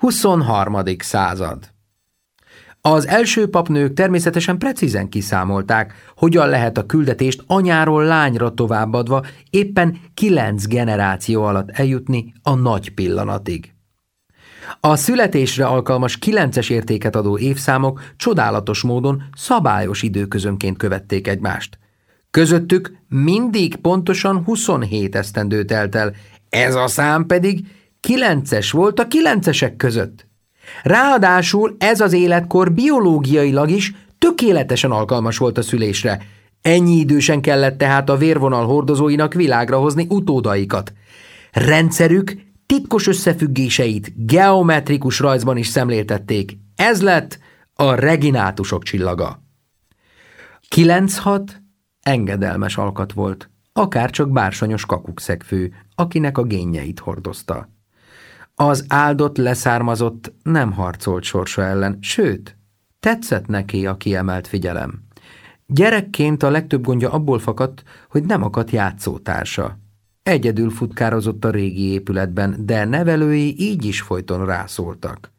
23. század Az első papnők természetesen precízen kiszámolták, hogyan lehet a küldetést anyáról lányra továbbadva éppen kilenc generáció alatt eljutni a nagy pillanatig. A születésre alkalmas kilences értéket adó évszámok csodálatos módon szabályos időközönként követték egymást. Közöttük mindig pontosan 27 esztendő telt el, ez a szám pedig kilences volt a kilencesek között. Ráadásul ez az életkor biológiailag is tökéletesen alkalmas volt a szülésre. Ennyi idősen kellett tehát a vérvonal hordozóinak világra hozni utódaikat. Rendszerük titkos összefüggéseit geometrikus rajzban is szemléltették. Ez lett a reginátusok csillaga. 9-6 engedelmes alkat volt, akár csak bársonyos kakukszegfő, akinek a génjeit hordozta. Az áldott leszármazott nem harcolt sorsa ellen, sőt, tetszett neki a kiemelt figyelem. Gyerekként a legtöbb gondja abból fakadt, hogy nem akadt játszótársa. Egyedül futkározott a régi épületben, de nevelői így is folyton rászóltak.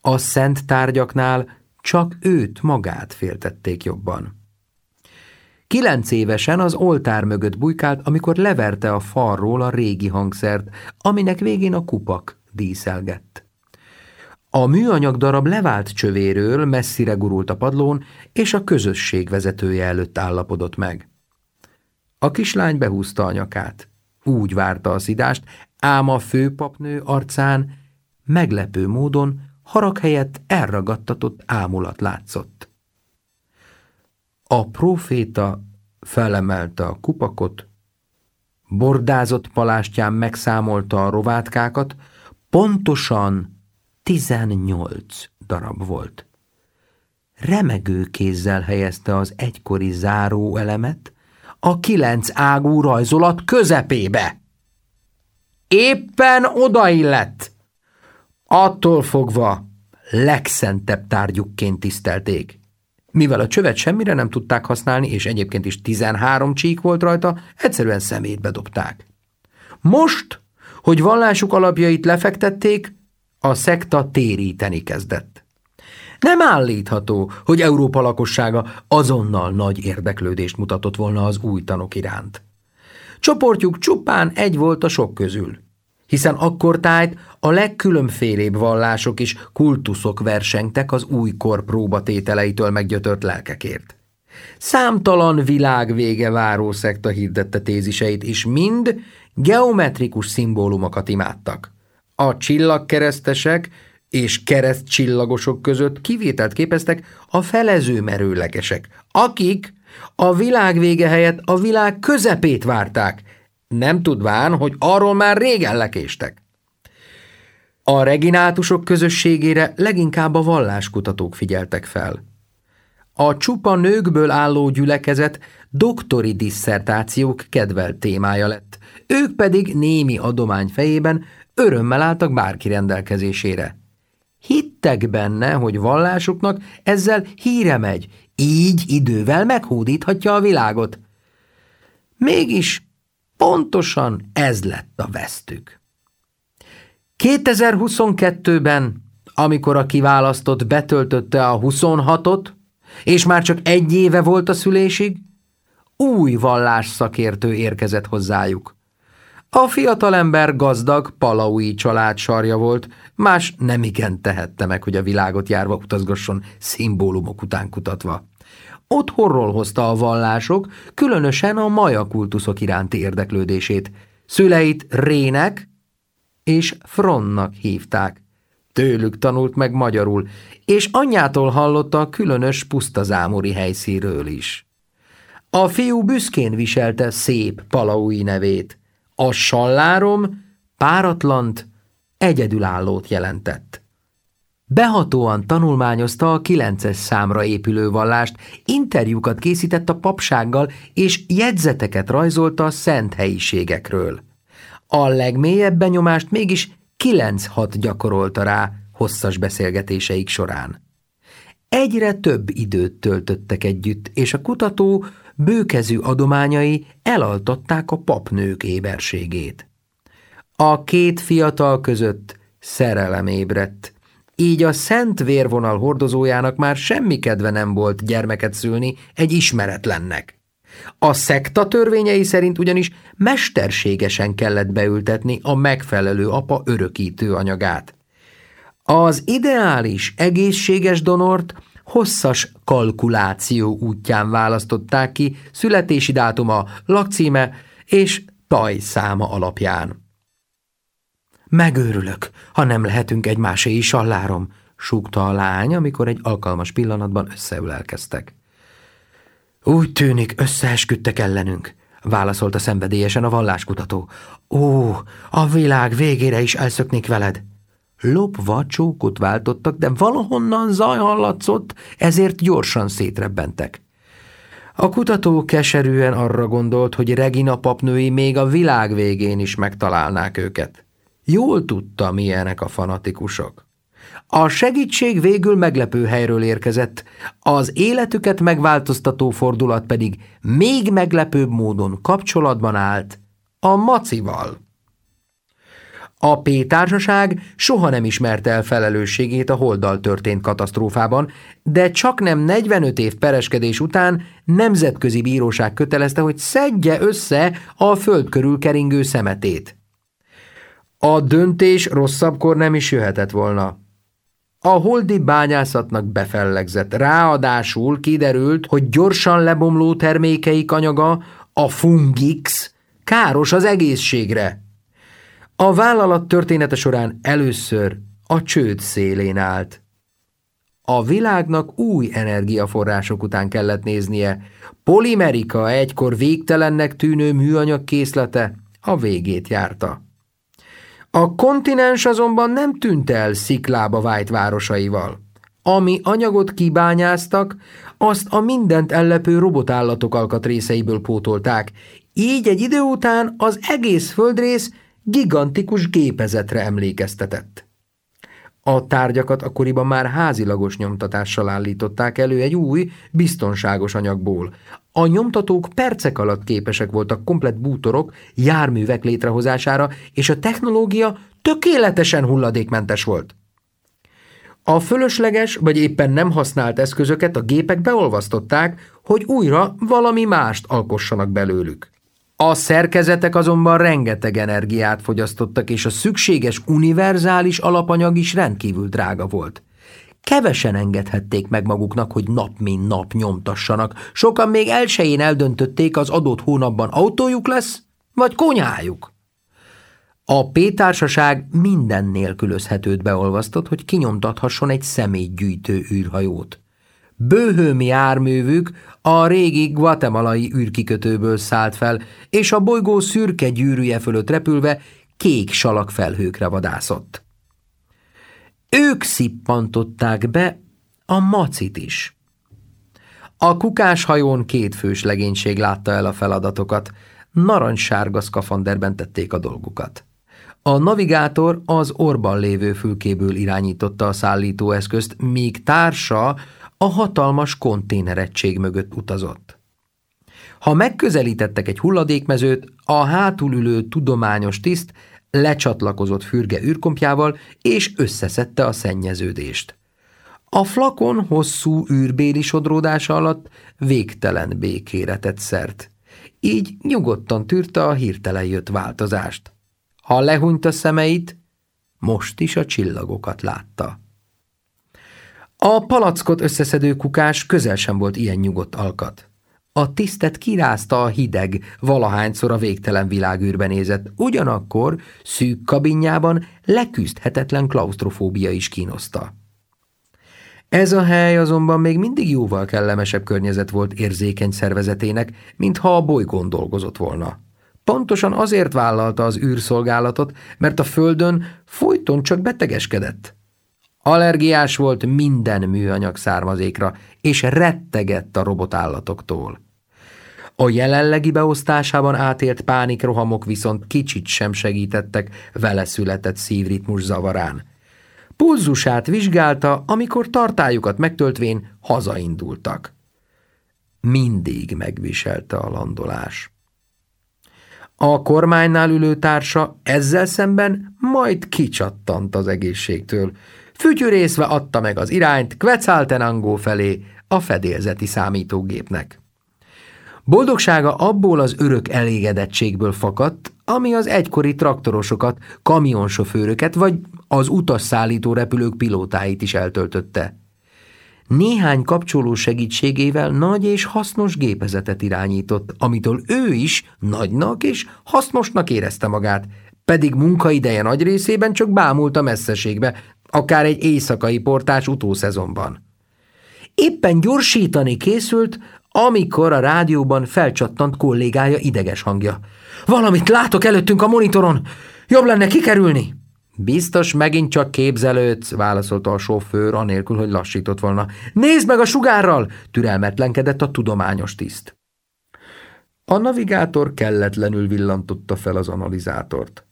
A szent tárgyaknál csak őt magát féltették jobban. Kilenc évesen az oltár mögött bujkált, amikor leverte a falról a régi hangszert, aminek végén a kupak díszelgett. A műanyag darab levált csövéről messzire gurult a padlón, és a közösség vezetője előtt állapodott meg. A kislány behúzta a nyakát. Úgy várta a szidást, ám a főpapnő arcán meglepő módon harag helyett elragadtatott ámulat látszott. A proféta felemelte a kupakot, bordázott palástján megszámolta a rovátkákat, pontosan tizennyolc darab volt. Remegő kézzel helyezte az egykori záróelemet a kilenc ágú rajzolat közepébe. Éppen odaillett. Attól fogva legszentebb tárgyukként tisztelték. Mivel a csövet semmire nem tudták használni, és egyébként is 13 csík volt rajta, egyszerűen szemétbe dobták. Most, hogy vallásuk alapjait lefektették, a szekta téríteni kezdett. Nem állítható, hogy Európa lakossága azonnal nagy érdeklődést mutatott volna az új tanok iránt. Csoportjuk csupán egy volt a sok közül, hiszen akkor tájt a legkülönfélébb vallások és kultuszok versengtek az új kor próbatételeitől meggyötört lelkekért. Számtalan világ vége váró szekta hirdette téziseit, és mind geometrikus szimbólumokat imádtak. A csillagkeresztesek és keresztcsillagosok között kivételt képeztek a felező merőlegesek, akik a világ helyett a világ közepét várták, nem tudván, hogy arról már régen lekéstek. A reginátusok közösségére leginkább a valláskutatók figyeltek fel. A csupa nőkből álló gyülekezet doktori disszertációk kedvelt témája lett, ők pedig némi adomány fejében örömmel álltak bárki rendelkezésére. Hittek benne, hogy vallásuknak ezzel híre megy, így idővel meghódíthatja a világot. Mégis pontosan ez lett a vesztük. 2022-ben, amikor a kiválasztott betöltötte a 26-ot, és már csak egy éve volt a szülésig, új vallásszakértő érkezett hozzájuk. A fiatalember gazdag, palaui család sarja volt, más nem igen tehette meg, hogy a világot járva utazgasson szimbólumok után kutatva. Otthonról hozta a vallások, különösen a maja kultuszok iránti érdeklődését. Szüleit Rének és Fronnak hívták. Tőlük tanult meg magyarul, és anyjától hallotta a különös pusztazámori helyszíről is. A fiú büszkén viselte szép palaui nevét. A sallárom páratlant, egyedülállót jelentett. Behatóan tanulmányozta a kilences számra épülő vallást, interjúkat készített a papsággal, és jegyzeteket rajzolta a szent helyiségekről. A legmélyebb benyomást mégis kilenc-hat gyakorolta rá hosszas beszélgetéseik során. Egyre több időt töltöttek együtt, és a kutató bőkezű adományai elaltatták a papnők éberségét. A két fiatal között Szerelem ébredt. Így a szent vérvonal hordozójának már semmi kedve nem volt gyermeket szülni egy ismeretlennek. A szekta törvényei szerint ugyanis mesterségesen kellett beültetni a megfelelő apa örökítő anyagát. Az ideális, egészséges donort hosszas kalkuláció útján választották ki születési dátuma, lakcíme és tajszáma alapján. Megőrülök, ha nem lehetünk egymásé is allárom, súgta a lány, amikor egy alkalmas pillanatban összeülelkeztek. Úgy tűnik, összeesküdtek ellenünk, válaszolta szenvedélyesen a valláskutató. Ó, a világ végére is elszöknék veled. Lopva csókot váltottak, de valahonnan zaj hallatszott, ezért gyorsan szétrebbentek. A kutató keserűen arra gondolt, hogy Regina papnői még a világ végén is megtalálnák őket. Jól tudta, milyenek a fanatikusok. A segítség végül meglepő helyről érkezett, az életüket megváltoztató fordulat pedig még meglepőbb módon kapcsolatban állt a macival. A P-társaság soha nem ismerte el felelősségét a holdal történt katasztrófában, de csak nem 45 év pereskedés után nemzetközi bíróság kötelezte, hogy szedje össze a föld körül keringő szemetét. A döntés rosszabbkor nem is jöhetett volna. A holdi bányászatnak befellegzett, ráadásul kiderült, hogy gyorsan lebomló termékeik anyaga, a fungix, káros az egészségre. A vállalat története során először a csőd szélén állt. A világnak új energiaforrások után kellett néznie. Polimerika egykor végtelennek tűnő műanyag készlete a végét járta. A kontinens azonban nem tűnt el sziklába vájt városaival. Ami anyagot kibányáztak, azt a mindent ellepő robotállatok alkatrészeiből pótolták, így egy idő után az egész földrész gigantikus gépezetre emlékeztetett. A tárgyakat akkoriban már házilagos nyomtatással állították elő egy új, biztonságos anyagból. A nyomtatók percek alatt képesek voltak komplet bútorok, járművek létrehozására, és a technológia tökéletesen hulladékmentes volt. A fölösleges vagy éppen nem használt eszközöket a gépek beolvasztották, hogy újra valami mást alkossanak belőlük. A szerkezetek azonban rengeteg energiát fogyasztottak, és a szükséges univerzális alapanyag is rendkívül drága volt. Kevesen engedhették meg maguknak, hogy nap mint nap nyomtassanak. Sokan még elsején eldöntötték, az adott hónapban autójuk lesz, vagy konyájuk. A P-társaság minden nélkülözhetőt beolvasztott, hogy kinyomtathasson egy személygyűjtő űrhajót. Bőhőmi járművük a régi guatemalai űrkikötőből szállt fel, és a bolygó szürke gyűrűje fölött repülve kék salakfelhőkre vadászott. Ők szippantották be a macit is. A kukáshajón két fős legénység látta el a feladatokat, narancssárga szkafanderben tették a dolgukat. A navigátor az orban lévő fülkéből irányította a szállítóeszközt, míg társa a hatalmas konténeregység mögött utazott. Ha megközelítettek egy hulladékmezőt, a hátul tudományos tiszt lecsatlakozott fürge űrkompjával, és összeszedte a szennyeződést. A flakon hosszú űrbéli sodródása alatt végtelen békére tett szert. Így nyugodtan tűrte a hirtelen jött változást. Ha lehunyt a szemeit, most is a csillagokat látta. A palackot összeszedő kukás közel sem volt ilyen nyugodt alkat. A tisztet kirázta a hideg, valahányszor a végtelen világűrbe nézett, ugyanakkor szűk kabinjában leküzdhetetlen klaustrofóbia is kínoszta. Ez a hely azonban még mindig jóval kellemesebb környezet volt érzékeny szervezetének, mintha a bolygón dolgozott volna. Pontosan azért vállalta az űrszolgálatot, mert a földön folyton csak betegeskedett. Allergiás volt minden műanyag származékra, és rettegett a robotállatoktól. A jelenlegi beosztásában átélt pánikrohamok viszont kicsit sem segítettek vele született szívritmus zavarán. Pulzusát vizsgálta, amikor tartályukat megtöltvén hazaindultak. Mindig megviselte a landolás. A kormánynál ülő társa ezzel szemben majd kicsattant az egészségtől. Fütyürészve adta meg az irányt Quetzaltenango felé a fedélzeti számítógépnek. Boldogsága abból az örök elégedettségből fakadt, ami az egykori traktorosokat, kamionsofőröket vagy az utasszállító repülők pilótáit is eltöltötte. Néhány kapcsoló segítségével nagy és hasznos gépezetet irányított, amitől ő is nagynak és hasznosnak érezte magát, pedig munkaideje nagy részében csak bámult a messzeségbe, akár egy éjszakai portás utószezonban. Éppen gyorsítani készült, amikor a rádióban felcsattant kollégája ideges hangja. Valamit látok előttünk a monitoron! Jobb lenne kikerülni! Biztos megint csak képzelődsz, válaszolta a sofőr, anélkül, hogy lassított volna. Nézd meg a sugárral! türelmetlenkedett a tudományos tiszt. A navigátor kelletlenül villantotta fel az analizátort.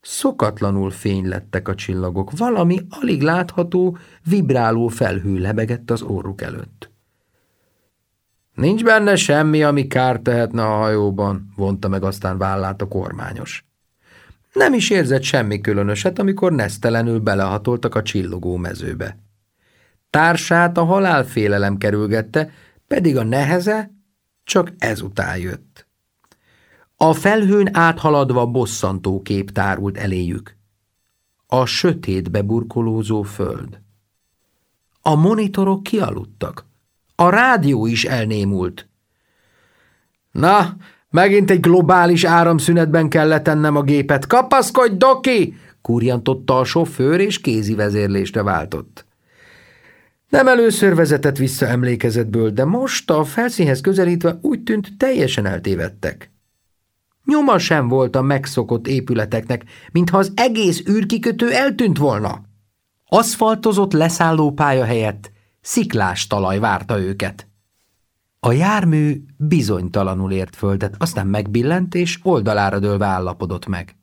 Szokatlanul fény lettek a csillagok, valami alig látható, vibráló felhő lebegett az orruk előtt. Nincs benne semmi, ami kárt tehetne a hajóban, vonta meg aztán vállát a kormányos. Nem is érzett semmi különöset, amikor nesztelenül belehatoltak a csillogó mezőbe. Társát a halálfélelem kerülgette, pedig a neheze csak ezután jött. A felhőn áthaladva bosszantó kép tárult eléjük. A sötétbe burkolózó föld. A monitorok kialudtak. A rádió is elnémult. Na, megint egy globális áramszünetben kell letennem a gépet. Kapaszkodj, Doki! kurjantotta a sofőr, és kézi vezérlésre váltott. Nem először vezetett vissza emlékezetből, de most a felszínhez közelítve úgy tűnt teljesen eltévedtek. Nyoma sem volt a megszokott épületeknek, mintha az egész űrkikötő eltűnt volna. Aszfaltozott leszállópálya helyett sziklás talaj várta őket. A jármű bizonytalanul ért földet, aztán megbillent, és oldalára dőlve állapodott meg.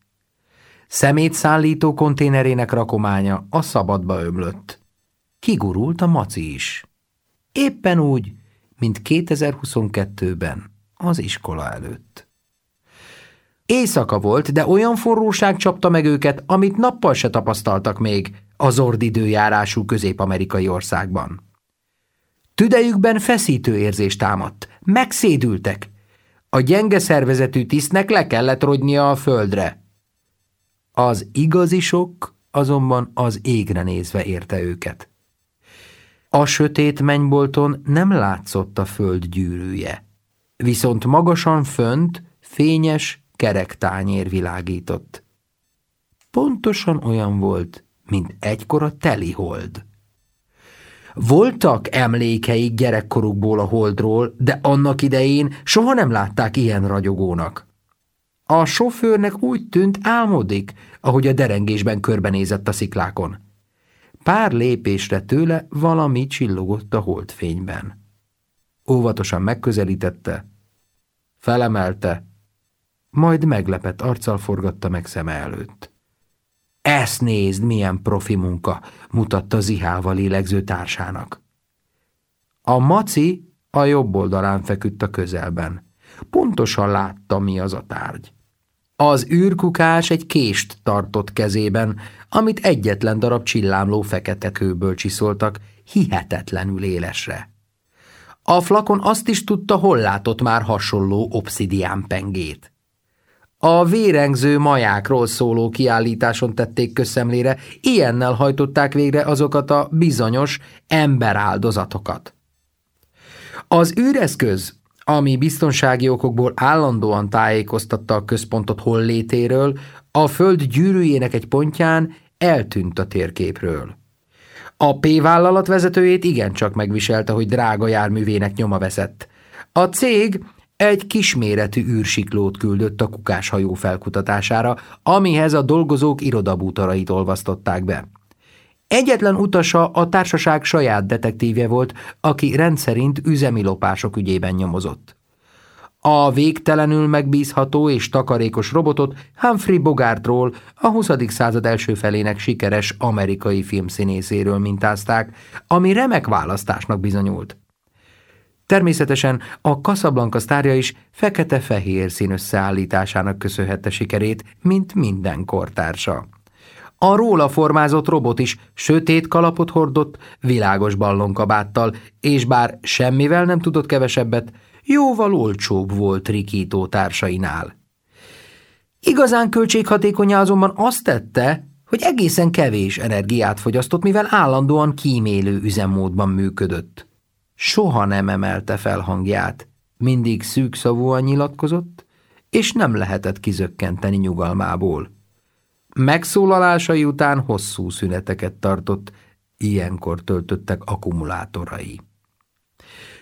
Szemétszállító konténerének rakománya a szabadba ömlött. Kigurult a maci is. Éppen úgy, mint 2022-ben az iskola előtt. Éjszaka volt, de olyan forróság csapta meg őket, amit nappal se tapasztaltak még az ordidőjárású közép-amerikai országban. Tüdejükben feszítő érzés támadt. Megszédültek. A gyenge szervezetű tisztnek le kellett rogynia a földre. Az igazi sok azonban az égre nézve érte őket. A sötét mennybolton nem látszott a föld gyűrűje, viszont magasan fönt fényes, kerek tányér világított. Pontosan olyan volt, mint egykor a telihold. Voltak emlékeik gyerekkorukból a holdról, de annak idején soha nem látták ilyen ragyogónak. A sofőrnek úgy tűnt álmodik, ahogy a derengésben körbenézett a sziklákon. Pár lépésre tőle valami csillogott a holdfényben. Óvatosan megközelítette, felemelte, majd meglepett arccal forgatta meg szeme előtt. Ezt nézd, milyen profi munka, mutatta zihálva lélegző társának. A maci a jobb oldalán feküdt a közelben. Pontosan látta, mi az a tárgy. Az űrkukás egy kést tartott kezében, amit egyetlen darab csillámló fekete kőből csiszoltak, hihetetlenül élesre. A flakon azt is tudta, hol látott már hasonló obszidián pengét. A vérengző majákról szóló kiállításon tették közszemlére, ilyennel hajtották végre azokat a bizonyos emberáldozatokat. Az űreszköz, ami biztonsági okokból állandóan tájékoztatta a központot hollétéről, a föld gyűrűjének egy pontján eltűnt a térképről. A P-vállalat vezetőjét igencsak megviselte, hogy drága járművének nyoma veszett. A cég egy kisméretű űrsiklót küldött a kukáshajó felkutatására, amihez a dolgozók irodabútarait olvasztották be. Egyetlen utasa a társaság saját detektívje volt, aki rendszerint üzemi lopások ügyében nyomozott. A végtelenül megbízható és takarékos robotot Humphrey Bogartról, a 20. század első felének sikeres amerikai filmszínészéről mintázták, ami remek választásnak bizonyult. Természetesen a Casablanca sztárja is fekete-fehér szín összeállításának köszönhette sikerét, mint minden kortársa. A róla formázott robot is sötét kalapot hordott, világos ballonkabáttal, és bár semmivel nem tudott kevesebbet, jóval olcsóbb volt rikító társainál. Igazán költséghatékonya azonban azt tette, hogy egészen kevés energiát fogyasztott, mivel állandóan kímélő üzemmódban működött. Soha nem emelte fel hangját, mindig szűkszavúan nyilatkozott, és nem lehetett kizökkenteni nyugalmából. Megszólalásai után hosszú szüneteket tartott, ilyenkor töltöttek akkumulátorai.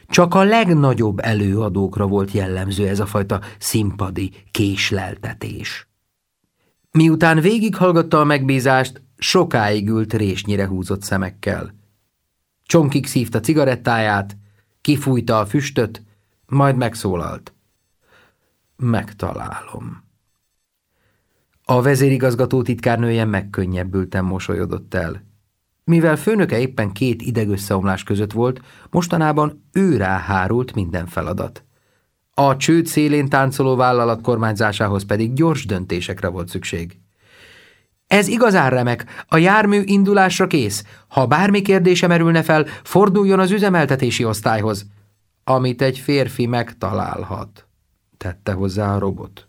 Csak a legnagyobb előadókra volt jellemző ez a fajta színpadi késleltetés. Miután végighallgatta a megbízást, sokáig ült résnyire húzott szemekkel. Csonkig szívta cigarettáját, kifújta a füstöt, majd megszólalt. Megtalálom. A vezérigazgató titkárnője megkönnyebbülten mosolyodott el. Mivel főnöke éppen két idegösszeomlás között volt, mostanában ő hárult minden feladat. A csőd szélén táncoló vállalat kormányzásához pedig gyors döntésekre volt szükség. Ez igazán remek, a jármű indulásra kész. Ha bármi kérdése merülne fel, forduljon az üzemeltetési osztályhoz, amit egy férfi megtalálhat, tette hozzá a robot.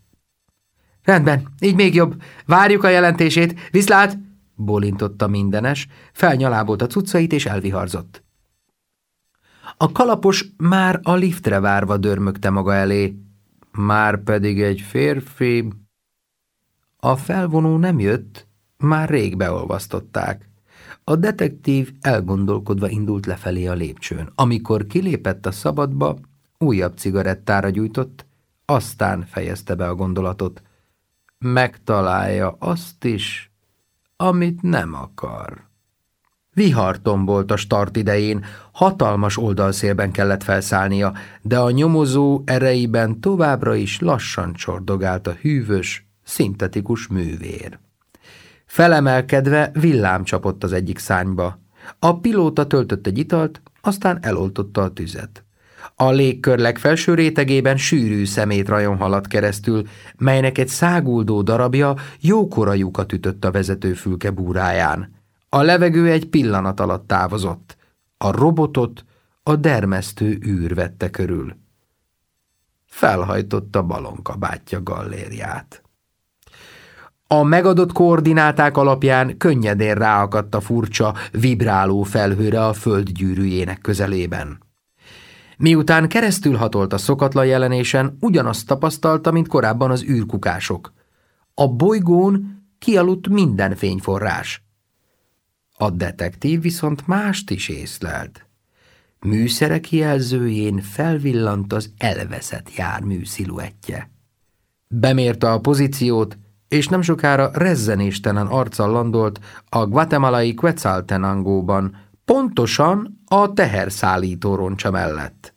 Rendben, így még jobb. Várjuk a jelentését. Viszlát! Bólintotta mindenes, felnyalábolt a cuccait és elviharzott. A kalapos már a liftre várva dörmögte maga elé, már pedig egy férfi... A felvonó nem jött, már rég beolvasztották. A detektív elgondolkodva indult lefelé a lépcsőn. Amikor kilépett a szabadba, újabb cigarettára gyújtott, aztán fejezte be a gondolatot. Megtalálja azt is, amit nem akar. Vihar tombolt a start idején, hatalmas oldalszélben kellett felszállnia, de a nyomozó ereiben továbbra is lassan csordogált a hűvös, szintetikus művér. Felemelkedve villám csapott az egyik szányba. A pilóta töltött egy italt, aztán eloltotta a tüzet. A légkör legfelső rétegében sűrű szemétrajon haladt keresztül, melynek egy száguldó darabja jókora lyukat ütött a vezetőfülke búráján. A levegő egy pillanat alatt távozott. A robotot a dermesztő űr vette körül. Felhajtotta balonkabátja gallériát. A megadott koordináták alapján könnyedén ráakadt a furcsa, vibráló felhőre a föld gyűrűjének közelében. Miután keresztül hatolt a szokatlan jelenésen, ugyanazt tapasztalta, mint korábban az űrkukások. A bolygón kialudt minden fényforrás. A detektív viszont mást is észlelt. Műszerek jelzőjén felvillant az elveszett jármű sziluettje. Bemérte a pozíciót, és nem sokára rezzenéstelen arccal landolt a guatemalai Quetzaltenangóban, pontosan a teherszállító roncsa mellett.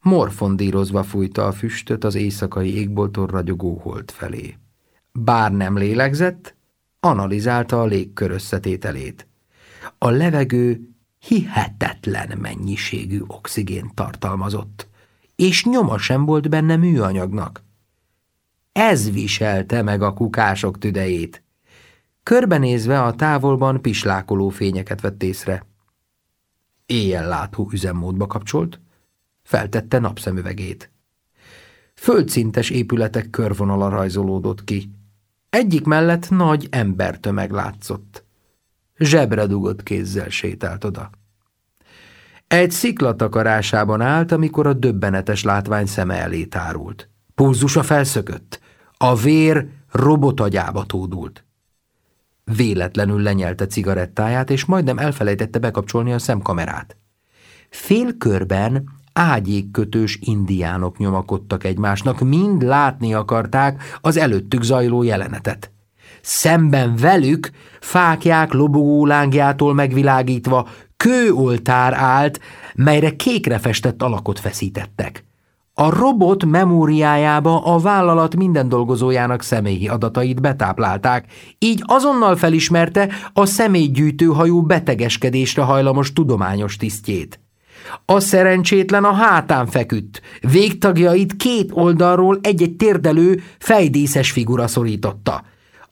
Morfondírozva fújta a füstöt az éjszakai égbolton ragyogó hold felé. Bár nem lélegzett, analizálta a légkör összetételét. A levegő hihetetlen mennyiségű oxigént tartalmazott, és nyoma sem volt benne műanyagnak. Ez viselte meg a kukások tüdejét. Körbenézve a távolban pislákoló fényeket vett észre. Éjjel látó üzemmódba kapcsolt, feltette napszemüvegét. Földszintes épületek körvonala rajzolódott ki. Egyik mellett nagy embertömeg látszott. Zsebre dugott kézzel sétált oda. Egy sziklatakarásában állt, amikor a döbbenetes látvány szeme elé tárult. Pulzusa felszökött. A vér robotagyába tódult. Véletlenül lenyelte cigarettáját, és majdnem elfelejtette bekapcsolni a szemkamerát. Félkörben ágyékkötős indiánok nyomakodtak egymásnak, mind látni akarták az előttük zajló jelenetet. Szemben velük, fákják lobogó lángjától megvilágítva, kőoltár állt, melyre kékre festett alakot feszítettek. A robot memóriájába a vállalat minden dolgozójának személyi adatait betáplálták, így azonnal felismerte a személygyűjtőhajó betegeskedésre hajlamos tudományos tisztjét. A szerencsétlen a hátán feküdt, végtagjait két oldalról egy-egy térdelő, fejdíszes figura szorította.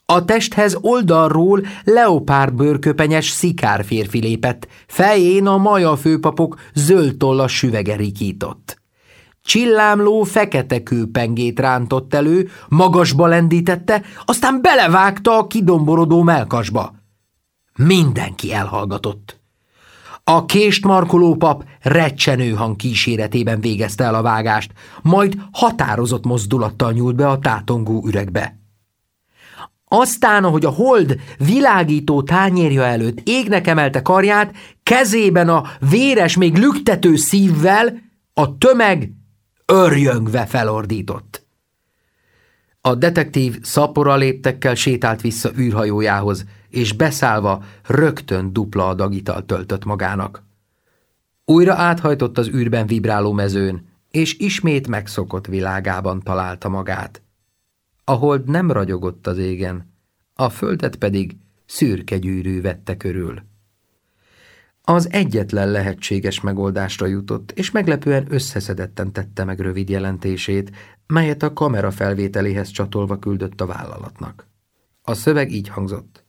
A testhez oldalról leopárd bőrköpenyes szikár férfi lépett, fején a maja főpapok zöld tollas süvege rikított. Csillámló fekete kőpengét rántott elő, magasba lendítette, aztán belevágta a kidomborodó melkasba. Mindenki elhallgatott. A kést markoló pap recsenő hang kíséretében végezte el a vágást, majd határozott mozdulattal nyúlt be a tátongó üregbe. Aztán, ahogy a hold világító tányérja előtt égnek emelte karját, kezében a véres, még lüktető szívvel, a tömeg örjöngve felordított. A detektív szapora léptekkel sétált vissza űrhajójához, és beszállva rögtön dupla adag italt töltött magának. Újra áthajtott az űrben vibráló mezőn, és ismét megszokott világában találta magát. A hold nem ragyogott az égen, a földet pedig szürke gyűrű vette körül. Az egyetlen lehetséges megoldásra jutott, és meglepően összeszedetten tette meg rövid jelentését, melyet a kamera felvételéhez csatolva küldött a vállalatnak. A szöveg így hangzott.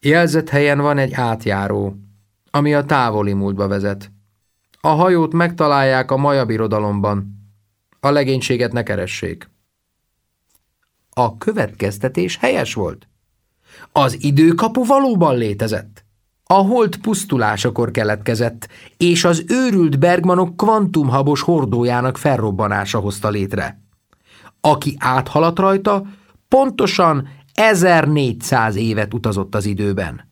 Jelzett helyen van egy átjáró, ami a távoli múltba vezet. A hajót megtalálják a maja birodalomban. A legénységet ne keressék. A következtetés helyes volt. Az időkapu valóban létezett. A hold pusztulásakor keletkezett, és az őrült Bergmanok kvantumhabos hordójának felrobbanása hozta létre. Aki áthaladt rajta, pontosan 1400 évet utazott az időben.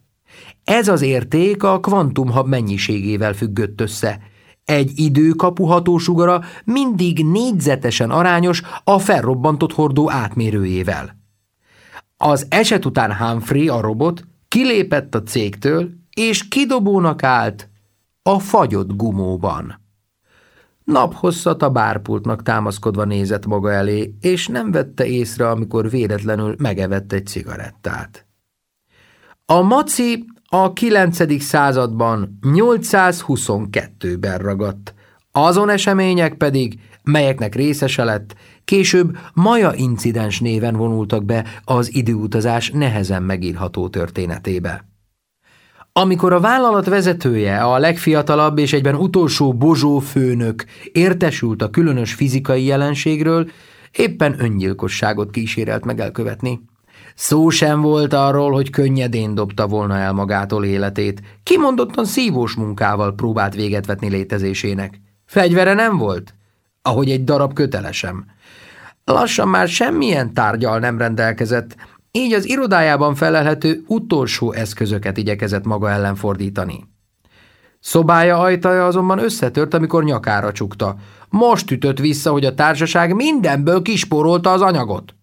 Ez az érték a kvantumhab mennyiségével függött össze. Egy időkapu hatósugara mindig négyzetesen arányos a felrobbantott hordó átmérőjével. Az eset után Humphrey, a robot, kilépett a cégtől, és kidobónak állt a fagyott gumóban. Naphosszat a bárpultnak támaszkodva nézett maga elé, és nem vette észre, amikor véletlenül megevett egy cigarettát. A maci a 9. században 822-ben ragadt, azon események pedig, melyeknek részese lett, később Maja incidens néven vonultak be az időutazás nehezen megírható történetébe. Amikor a vállalat vezetője, a legfiatalabb és egyben utolsó Bozsó főnök értesült a különös fizikai jelenségről, éppen öngyilkosságot kísérelt meg elkövetni. Szó sem volt arról, hogy könnyedén dobta volna el magától életét, kimondottan szívós munkával próbált véget vetni létezésének. Fegyvere nem volt, ahogy egy darab kötelesem. Lassan már semmilyen tárgyal nem rendelkezett, így az irodájában felelhető utolsó eszközöket igyekezett maga ellen fordítani. Szobája ajtaja azonban összetört, amikor nyakára csukta. Most ütött vissza, hogy a társaság mindenből kispórolta az anyagot.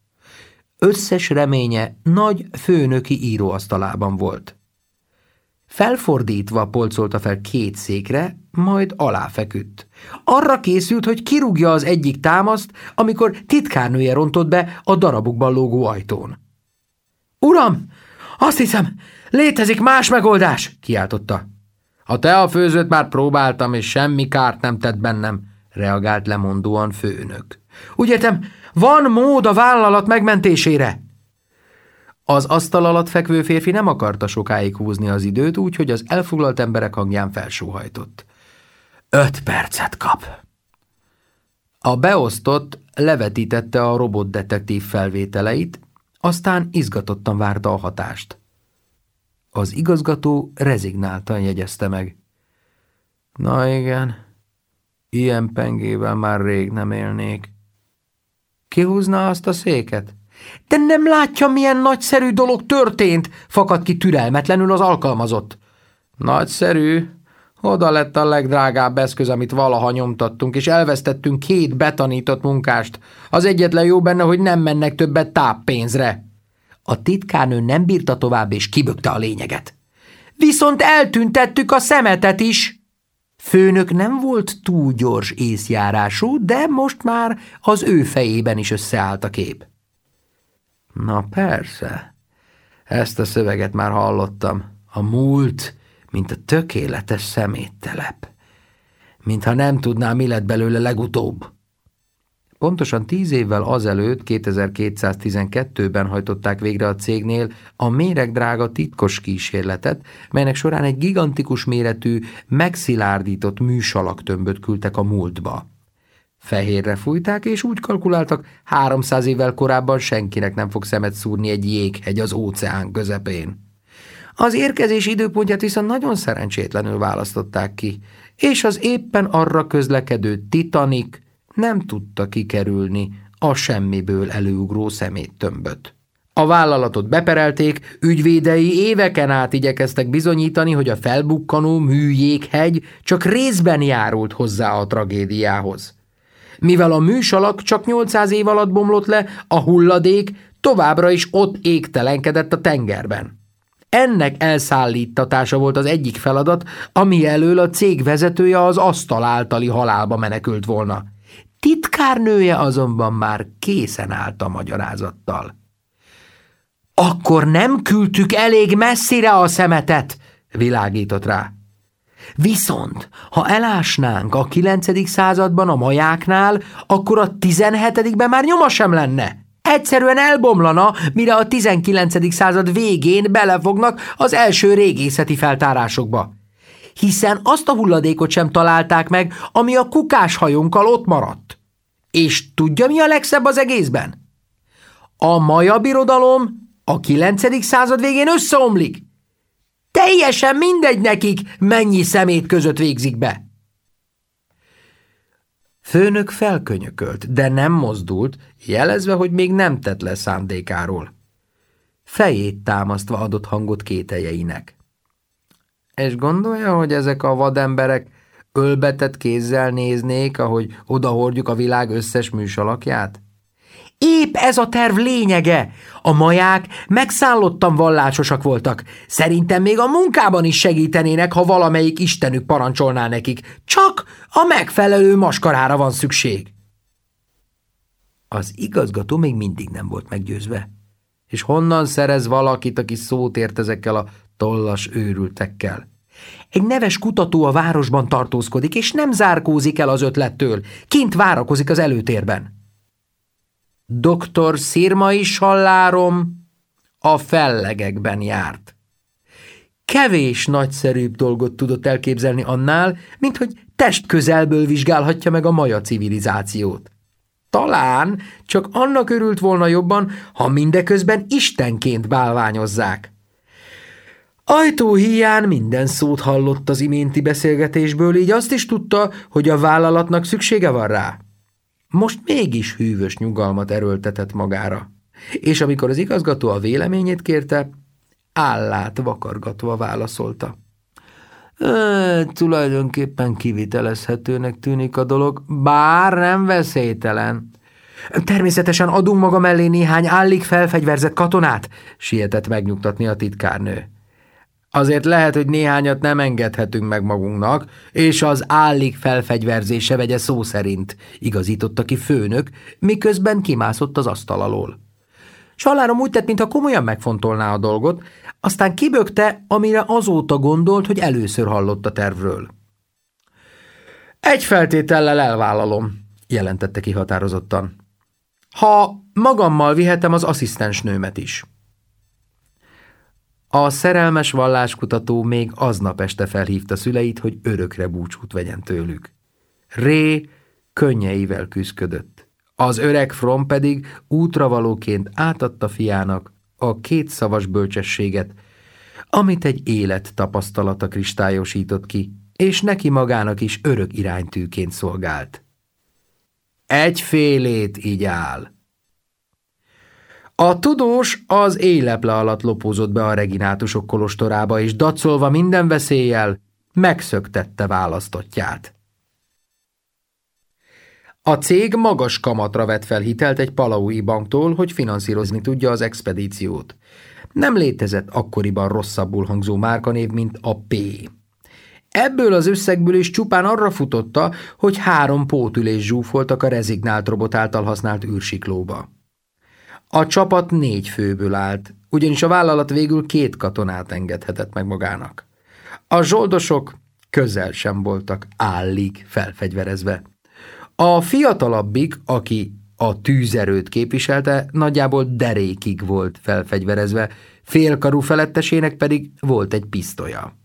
Összes reménye nagy főnöki íróasztalában volt. Felfordítva polcolta fel két székre, majd aláfeküdt. Arra készült, hogy kirúgja az egyik támaszt, amikor titkárnője rontott be a darabukban lógó ajtón. Uram, azt hiszem, létezik más megoldás, kiáltotta. A te a főzőt már próbáltam, és semmi kárt nem tett bennem, reagált lemondóan főnök. Úgy értem, van mód a vállalat megmentésére. Az asztal alatt fekvő férfi nem akarta sokáig húzni az időt, úgyhogy az elfoglalt emberek hangján felsóhajtott. Öt percet kap. A beosztott levetítette a robotdetektív felvételeit, aztán izgatottan várta a hatást. Az igazgató rezignáltan jegyezte meg. Na igen, ilyen pengével már rég nem élnék. Kihúzná azt a széket? De nem látja, milyen nagyszerű dolog történt, fakad ki türelmetlenül az alkalmazott. Nagyszerű, oda lett a legdrágább eszköz, amit valaha nyomtattunk, és elvesztettünk két betanított munkást. Az egyetlen jó benne, hogy nem mennek többet táppénzre. A titkárnő nem bírta tovább, és kibökte a lényeget. Viszont eltüntettük a szemetet is. Főnök nem volt túl gyors észjárású, de most már az ő fejében is összeállt a kép. Na persze, ezt a szöveget már hallottam. A múlt mint a tökéletes szeméttelep. mintha nem tudná, mi lett belőle legutóbb. Pontosan tíz évvel azelőtt, 2212-ben hajtották végre a cégnél a méregdrága titkos kísérletet, melynek során egy gigantikus méretű, megszilárdított műsalaktömböt küldtek a múltba. Fehérre fújták, és úgy kalkuláltak, 300 évvel korábban senkinek nem fog szemet szúrni egy jéghegy az óceán közepén. Az érkezés időpontját viszont nagyon szerencsétlenül választották ki, és az éppen arra közlekedő Titanic nem tudta kikerülni a semmiből előugró szeméttömböt. A vállalatot beperelték, ügyvédei éveken át igyekeztek bizonyítani, hogy a felbukkanó műjéghegy csak részben járult hozzá a tragédiához. Mivel a műsalak csak 800 év alatt bomlott le, a hulladék továbbra is ott égtelenkedett a tengerben. Ennek elszállítatása volt az egyik feladat, ami elől a cég vezetője az asztal általi halálba menekült volna. Titkárnője azonban már készen állt a magyarázattal. Akkor nem küldtük elég messzire a szemetet, világított rá. Viszont, ha elásnánk a 9. században a majáknál, akkor a 17-ben már nyoma sem lenne. Egyszerűen elbomlana, mire a 19. század végén belefognak az első régészeti feltárásokba. Hiszen azt a hulladékot sem találták meg, ami a kukás hajónkkal ott maradt. És tudja, mi a legszebb az egészben? A maja birodalom a 9. század végén összeomlik. Teljesen mindegy nekik, mennyi szemét között végzik be. Főnök felkönyökölt, de nem mozdult, jelezve, hogy még nem tett le szándékáról. Fejét támasztva adott hangot kételjeinek. És gondolja, hogy ezek a vademberek ölbetett kézzel néznék, ahogy odahordjuk a világ összes műsalakját? Épp ez a terv lényege. A maják megszállottan vallásosak voltak. Szerintem még a munkában is segítenének, ha valamelyik istenük parancsolná nekik. Csak a megfelelő maskarára van szükség. Az igazgató még mindig nem volt meggyőzve. És honnan szerez valakit, aki szót ért ezekkel a tollas őrültekkel? Egy neves kutató a városban tartózkodik, és nem zárkózik el az ötlettől. Kint várakozik az előtérben. Doktor Szirmai Sallárom a fellegekben járt. Kevés nagyszerűbb dolgot tudott elképzelni annál, mint hogy test közelből vizsgálhatja meg a maja civilizációt. Talán csak annak örült volna jobban, ha mindeközben istenként bálványozzák. Ajtó hiány minden szót hallott az iménti beszélgetésből, így azt is tudta, hogy a vállalatnak szüksége van rá. Most mégis hűvös nyugalmat erőltetett magára, és amikor az igazgató a véleményét kérte, állát vakargatva válaszolta. E, tulajdonképpen kivitelezhetőnek tűnik a dolog, bár nem veszélytelen. Természetesen adunk maga mellé néhány állig felfegyverzett katonát, sietett megnyugtatni a titkárnő. Azért lehet, hogy néhányat nem engedhetünk meg magunknak, és az állig felfegyverzése vegye szó szerint, igazította ki főnök, miközben kimászott az asztal alól. Salárom úgy tett, mintha komolyan megfontolná a dolgot, aztán kibökte, amire azóta gondolt, hogy először hallott a tervről. Egy feltétellel elvállalom, jelentette ki határozottan. Ha magammal vihetem az asszisztensnőmet is. A szerelmes valláskutató még aznap este felhívta szüleit, hogy örökre búcsút vegyen tőlük. Ré könnyeivel küzdködött. Az öreg From pedig útravalóként átadta fiának a két szavas bölcsességet, amit egy élet tapasztalata kristályosított ki, és neki magának is örök iránytűként szolgált. Egyfélét így áll. A tudós az éleple alatt lopózott be a reginátusok kolostorába, és dacolva minden veszéllyel megszöktette választottját. A cég magas kamatra vett fel hitelt egy palaui banktól, hogy finanszírozni tudja az expedíciót. Nem létezett akkoriban rosszabbul hangzó márkanév, mint a P. Ebből az összegből is csupán arra futotta, hogy három pótülés zsúfoltak a rezignált robot által használt űrsiklóba. A csapat négy főből állt, ugyanis a vállalat végül két katonát engedhetett meg magának. A zsoldosok közel sem voltak állig felfegyverezve. A fiatalabbik, aki a tűzerőt képviselte, nagyjából derékig volt felfegyverezve, félkarú felettesének pedig volt egy pisztolya.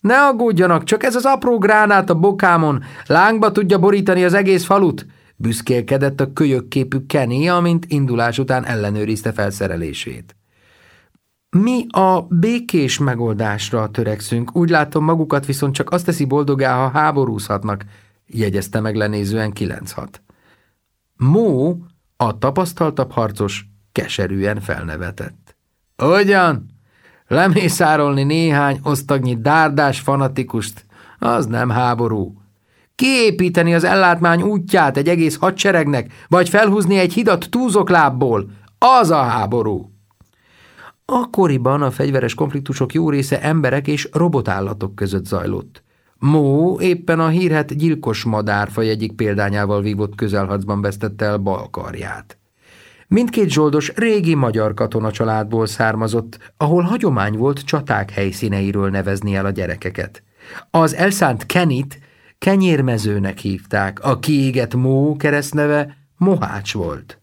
Ne aggódjanak, csak ez az apró gránát a bokámon lángba tudja borítani az egész falut, büszkélkedett a kölyökképű Kenny, amint indulás után ellenőrizte felszerelését. Mi a békés megoldásra törekszünk, úgy látom magukat viszont csak azt teszi boldogá, ha háborúzhatnak, jegyezte meg lenézően 9-6. Mó, a tapasztaltabb harcos, keserűen felnevetett. Hogyan? Lemészárolni néhány osztagnyi dárdás fanatikust, az nem háború. Kiépíteni az ellátmány útját egy egész hadseregnek, vagy felhúzni egy hidat túzoklábból, az a háború. Akkoriban a fegyveres konfliktusok jó része emberek és robotállatok között zajlott. Mó éppen a hírhet gyilkos madárfaj egyik példányával vívott közelharcban vesztette el balkarját. Mindkét zsoldos régi magyar katona családból származott, ahol hagyomány volt csaták helyszíneiről nevezni el a gyerekeket. Az elszánt Kenit kenyérmezőnek hívták, a kiégett Mó keresztneve Mohács volt.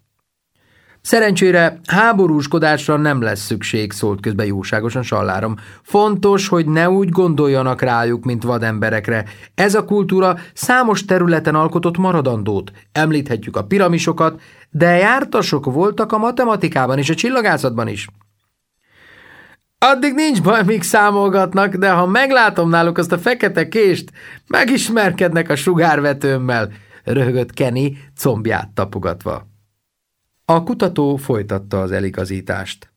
Szerencsére háborúskodásra nem lesz szükség, szólt közben jóságosan sallárom. Fontos, hogy ne úgy gondoljanak rájuk, mint vademberekre. Ez a kultúra számos területen alkotott maradandót. Említhetjük a piramisokat, de jártasok voltak a matematikában és a csillagászatban is. Addig nincs baj, míg számolgatnak, de ha meglátom náluk azt a fekete kést, megismerkednek a sugárvetőmmel, röhögött Kenny, combját tapogatva. A kutató folytatta az eligazítást.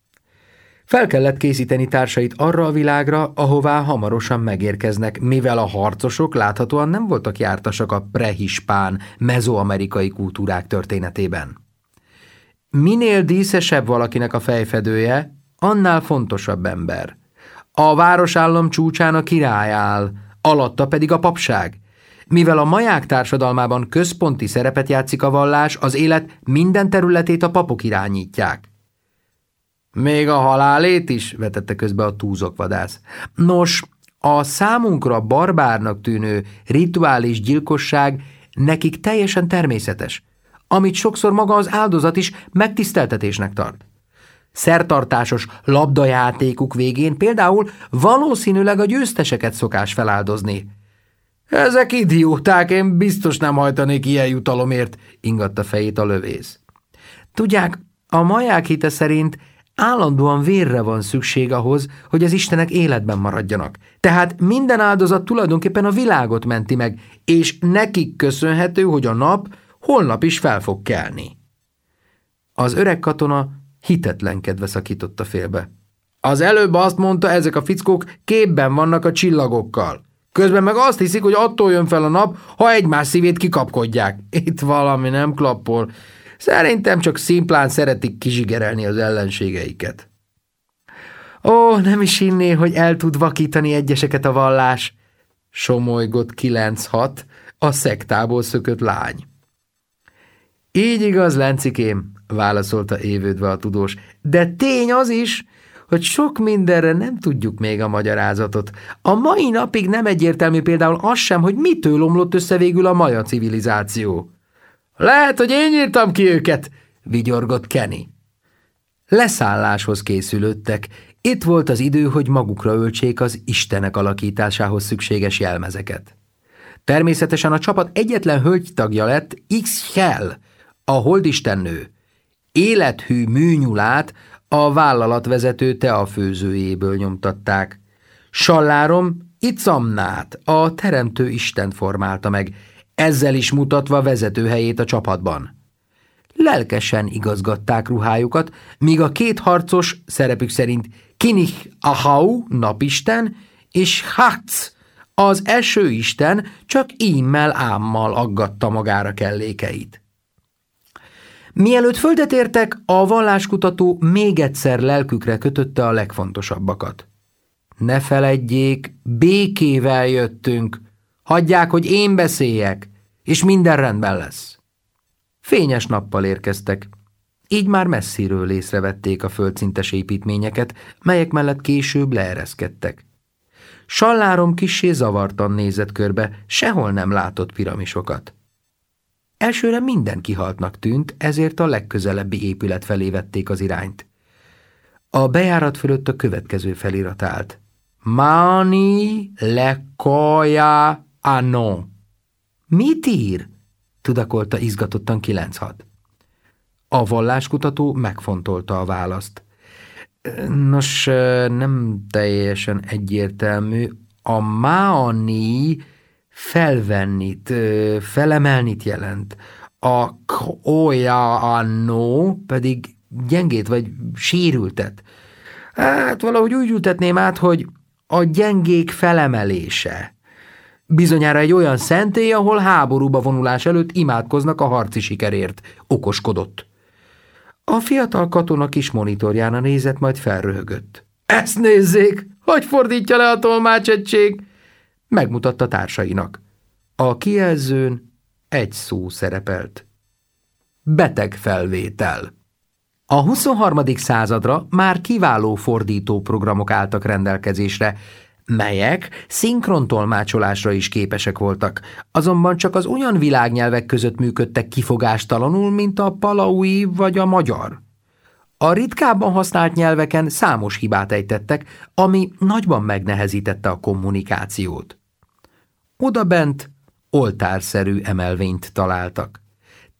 Fel kellett készíteni társait arra a világra, ahová hamarosan megérkeznek, mivel a harcosok láthatóan nem voltak jártasak a prehispán, mezoamerikai kultúrák történetében. Minél díszesebb valakinek a fejfedője, annál fontosabb ember. A városállam csúcsán a király áll, alatta pedig a papság – mivel a maják társadalmában központi szerepet játszik a vallás, az élet minden területét a papok irányítják. Még a halálét is, vetette közbe a túzokvadász. Nos, a számunkra barbárnak tűnő rituális gyilkosság nekik teljesen természetes, amit sokszor maga az áldozat is megtiszteltetésnek tart. Szertartásos labdajátékuk végén például valószínűleg a győzteseket szokás feláldozni, ezek idióták, én biztos nem hajtanék ilyen jutalomért, ingatta fejét a lövész. Tudják, a maják hite szerint állandóan vérre van szükség ahhoz, hogy az istenek életben maradjanak. Tehát minden áldozat tulajdonképpen a világot menti meg, és nekik köszönhető, hogy a nap holnap is fel fog kelni. Az öreg katona hitetlenkedve szakította félbe. Az előbb azt mondta, ezek a fickók képben vannak a csillagokkal. Közben meg azt hiszik, hogy attól jön fel a nap, ha egymás szívét kikapkodják. Itt valami nem klappol. Szerintem csak szimplán szeretik kizsigerelni az ellenségeiket. Ó, nem is hinné, hogy el tud vakítani egyeseket a vallás. Somolygott 9-6, a szektából szökött lány. Így igaz, Lencikém, válaszolta évődve a tudós, de tény az is, hogy sok mindenre nem tudjuk még a magyarázatot. A mai napig nem egyértelmű például az sem, hogy mitől omlott össze végül a maja civilizáció. Lehet, hogy én írtam ki őket, vigyorgott Kenny. Leszálláshoz készülődtek. Itt volt az idő, hogy magukra öltsék az Istenek alakításához szükséges jelmezeket. Természetesen a csapat egyetlen hölgytagja lett X-Hell, a holdistennő. Élethű műnyulát, a vállalatvezető teafőzőjéből nyomtatták. Sallárom Icamnát, a teremtő Isten formálta meg, ezzel is mutatva vezetőhelyét a csapatban. Lelkesen igazgatták ruhájukat, míg a két harcos szerepük szerint Kinich Ahau, napisten, és Hatz, az esőisten csak ímmel ámmal aggatta magára kellékeit. Mielőtt földet értek, a valláskutató még egyszer lelkükre kötötte a legfontosabbakat. Ne feledjék, békével jöttünk, hagyják, hogy én beszéljek, és minden rendben lesz. Fényes nappal érkeztek, így már messziről észrevették a földszintes építményeket, melyek mellett később leereszkedtek. Sallárom kissé zavartan nézett körbe, sehol nem látott piramisokat. Elsőre minden kihaltnak tűnt, ezért a legközelebbi épület felé vették az irányt. A bejárat fölött a következő felirat állt. Mani le koya anon. Mit ír? tudakolta izgatottan 96. A valláskutató megfontolta a választ. Nos, nem teljesen egyértelmű. A Maani felvennit, felemelnit jelent. A Koyaano pedig gyengét vagy sérültet. Hát valahogy úgy ültetném át, hogy a gyengék felemelése. Bizonyára egy olyan szentély, ahol háborúba vonulás előtt imádkoznak a harci sikerért, okoskodott. A fiatal katona kis monitorjára nézett, majd felröhögött. Ezt nézzék! Hogy fordítja le a tolmácsegység? Megmutatta társainak. A kijelzőn egy szó szerepelt. Beteg felvétel. A 23. századra már kiváló fordító programok álltak rendelkezésre, melyek szinkrontolmácsolásra is képesek voltak, azonban csak az olyan világnyelvek között működtek kifogástalanul, mint a palaui vagy a magyar. A ritkábban használt nyelveken számos hibát ejtettek, ami nagyban megnehezítette a kommunikációt. Oda bent oltárszerű emelvényt találtak.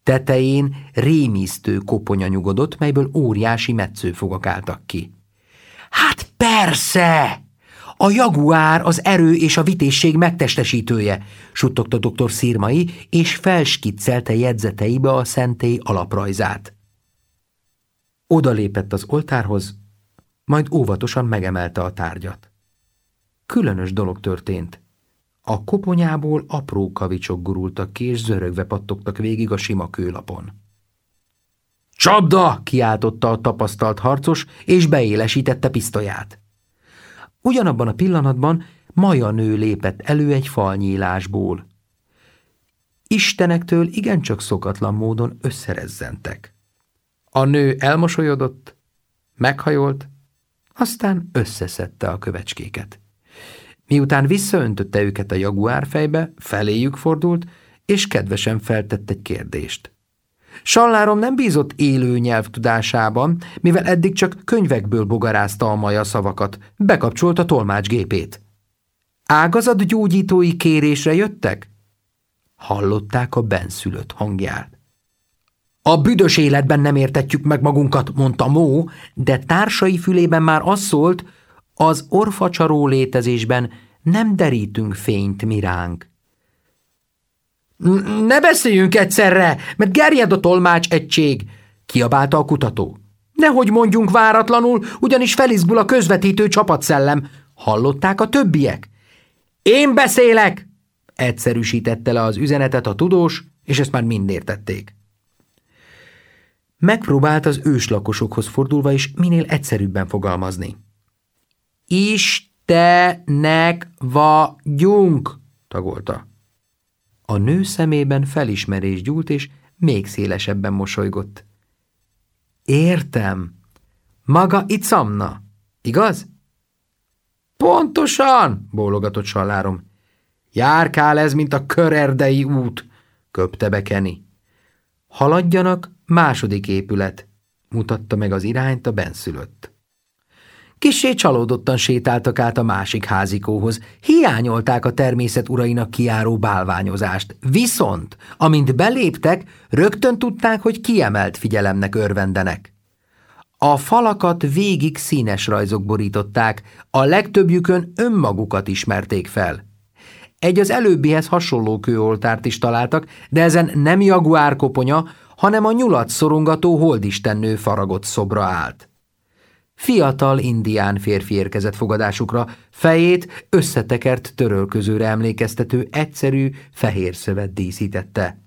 Tetején rémisztő koponya nyugodott, melyből óriási metszőfogak álltak ki. Hát persze! A jaguár az erő és a vitésség megtestesítője, suttogta dr. Szirmai, és felskiccelte jegyzeteibe a szentély alaprajzát. Oda lépett az oltárhoz, majd óvatosan megemelte a tárgyat. Különös dolog történt. A koponyából apró kavicsok gurultak ki, és zörögve pattogtak végig a sima kőlapon. Csapda! kiáltotta a tapasztalt harcos, és beélesítette pisztolyát. Ugyanabban a pillanatban Maja nő lépett elő egy falnyílásból. Istenektől igencsak szokatlan módon összerezzentek. A nő elmosolyodott, meghajolt, aztán összeszedte a kövecskéket. Miután visszaöntötte őket a jaguár fejbe, feléjük fordult, és kedvesen feltett egy kérdést. Sallárom nem bízott élő nyelvtudásában, mivel eddig csak könyvekből bogarázta a maja szavakat, bekapcsolta tolmácsgépét. gyógyítói kérésre jöttek? Hallották a benszülött hangját. A büdös életben nem értetjük meg magunkat, mondta Mó, de társai fülében már az szólt, az orfacsaró létezésben nem derítünk fényt miránk. Ne beszéljünk egyszerre, mert gerjed a tolmács egység, kiabálta a kutató. Nehogy mondjunk váratlanul, ugyanis felizgul a közvetítő csapatszellem. Hallották a többiek? Én beszélek! Egyszerűsítette le az üzenetet a tudós, és ezt már mind értették. Megpróbált az őslakosokhoz fordulva is minél egyszerűbben fogalmazni. Istenek vagyunk, tagolta. A nő szemében felismerés gyúlt, és még szélesebben mosolygott. Értem. Maga itt szamna, igaz? Pontosan, bólogatott sallárom. Járkál ez, mint a körerdei út, köpte be Kenny. Haladjanak, második épület, mutatta meg az irányt a benszülött. Kissé csalódottan sétáltak át a másik házikóhoz. Hiányolták a természet urainak kiáró bálványozást. Viszont, amint beléptek, rögtön tudták, hogy kiemelt figyelemnek örvendenek. A falakat végig színes rajzok borították, a legtöbbjükön önmagukat ismerték fel. Egy az előbbihez hasonló kőoltárt is találtak, de ezen nem jaguár koponya, hanem a nyulat szorongató holdistennő faragott szobra állt. Fiatal indián férfi érkezett fogadásukra, fejét összetekert törölközőre emlékeztető egyszerű fehér szövet díszítette.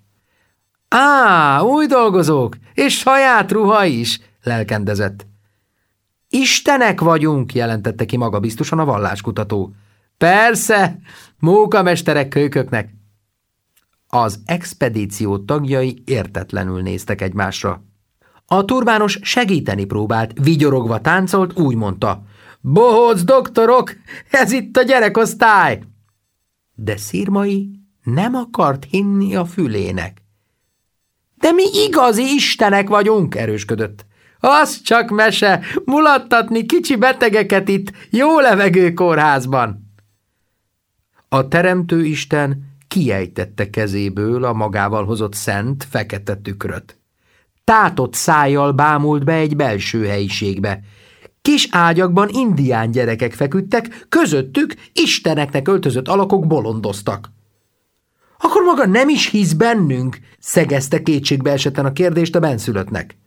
Á, új dolgozók, és saját ruha is, lelkendezett. Istenek vagyunk, jelentette ki maga biztosan a valláskutató. Persze, mókamesterek kölyköknek. Az expedíció tagjai értetlenül néztek egymásra. A turbános segíteni próbált, vigyorogva táncolt, úgy mondta, Bohóc, doktorok, ez itt a gyerekosztály! De Szirmai nem akart hinni a fülének. De mi igazi istenek vagyunk, erősködött. Az csak mese, mulattatni kicsi betegeket itt, jó levegő kórházban. A teremtő Isten kiejtette kezéből a magával hozott szent, fekete tükröt. Tátott szájjal bámult be egy belső helyiségbe. Kis ágyakban indián gyerekek feküdtek, közöttük isteneknek öltözött alakok bolondoztak. Akkor maga nem is hisz bennünk, szegezte kétségbe eseten a kérdést a benszülöttnek.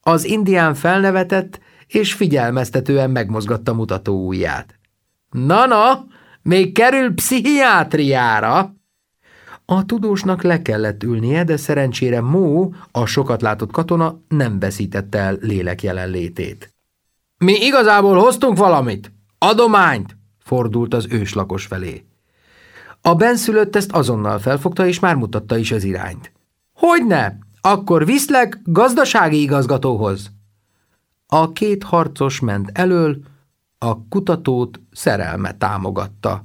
Az indián felnevetett, és figyelmeztetően megmozgatta mutató ujját. Na-na, még kerül pszichiátriára! A tudósnak le kellett ülnie, de szerencsére Mó, a sokat látott katona nem veszítette el lélek jelenlétét. Mi igazából hoztunk valamit? Adományt! fordult az őslakos felé. A benszülött ezt azonnal felfogta, és már mutatta is az irányt. Hogyne? Akkor viszlek gazdasági igazgatóhoz. A két harcos ment elől, a kutatót szerelme támogatta.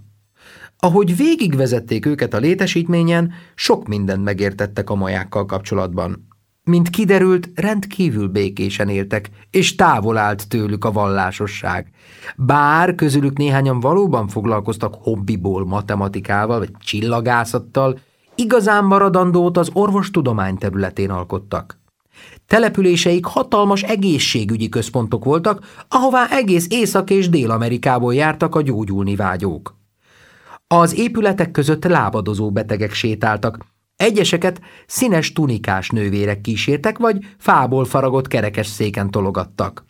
Ahogy végigvezették őket a létesítményen, sok mindent megértettek a majákkal kapcsolatban. Mint kiderült, rendkívül békésen éltek, és távol állt tőlük a vallásosság. Bár közülük néhányan valóban foglalkoztak hobbiból matematikával vagy csillagászattal, igazán maradandót az orvostudomány területén alkottak. Településeik hatalmas egészségügyi központok voltak, ahová egész Észak- és Dél-Amerikából jártak a gyógyulni vágyók. Az épületek között lábadozó betegek sétáltak, egyeseket színes tunikás nővérek kísértek, vagy fából faragott kerekes széken tologattak.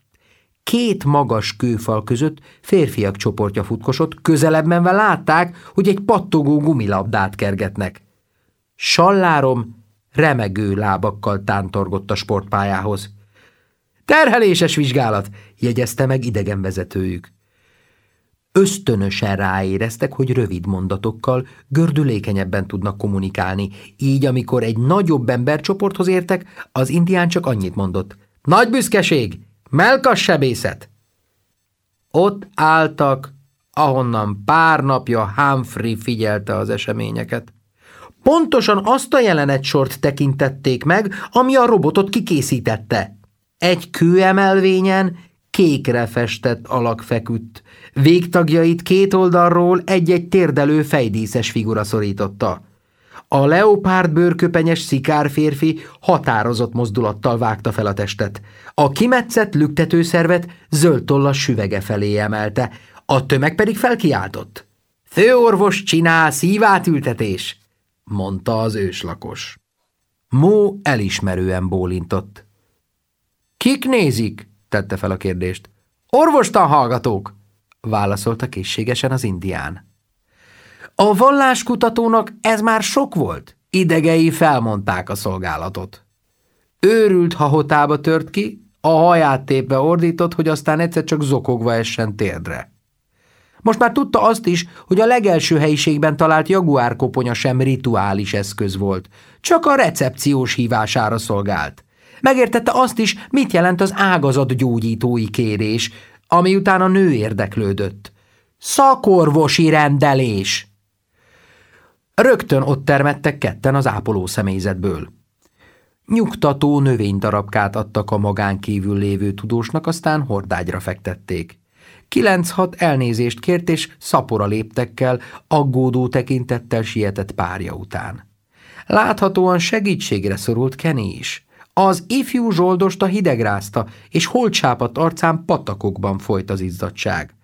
Két magas kőfal között férfiak csoportja futkosott, közelebb menve látták, hogy egy pattogó gumilabdát kergetnek. Sallárom remegő lábakkal tántorgott a sportpályához. Terheléses vizsgálat, jegyezte meg idegenvezetőjük. Ösztönösen ráéreztek, hogy rövid mondatokkal gördülékenyebben tudnak kommunikálni, így amikor egy nagyobb embercsoporthoz értek, az indián csak annyit mondott. Nagy büszkeség! Melkas sebészet! Ott álltak, ahonnan pár napja Humphrey figyelte az eseményeket. Pontosan azt a jelenetsort tekintették meg, ami a robotot kikészítette. Egy kőemelvényen kékre festett alak feküdt. Végtagjait két oldalról egy-egy térdelő fejdíszes figura szorította. A leopárd bőrköpenyes szikárférfi határozott mozdulattal vágta fel a testet. A kimetszett lüktetőszervet zöld tollas süvege felé emelte, a tömeg pedig felkiáltott. Főorvos csinál szívátültetés! mondta az őslakos. Mó elismerően bólintott. Kik nézik? tette fel a kérdést. Orvostan hallgatók, válaszolta készségesen az indián. A valláskutatónak ez már sok volt, idegei felmondták a szolgálatot. Őrült hahotába tört ki, a haját tépve ordított, hogy aztán egyszer csak zokogva essen térdre. Most már tudta azt is, hogy a legelső helyiségben talált jaguárkoponya sem rituális eszköz volt, csak a recepciós hívására szolgált. Megértette azt is, mit jelent az ágazat gyógyítói kérés, ami után a nő érdeklődött. Szakorvosi rendelés! Rögtön ott termettek ketten az ápoló személyzetből. Nyugtató növénydarabkát adtak a magán kívül lévő tudósnak, aztán hordágyra fektették. Kilenc-hat elnézést kért, és szapora léptekkel, aggódó tekintettel sietett párja után. Láthatóan segítségre szorult Kenny is. Az ifjú zsoldost a hidegrázta, és holtsápat arcán patakokban folyt az izzadság.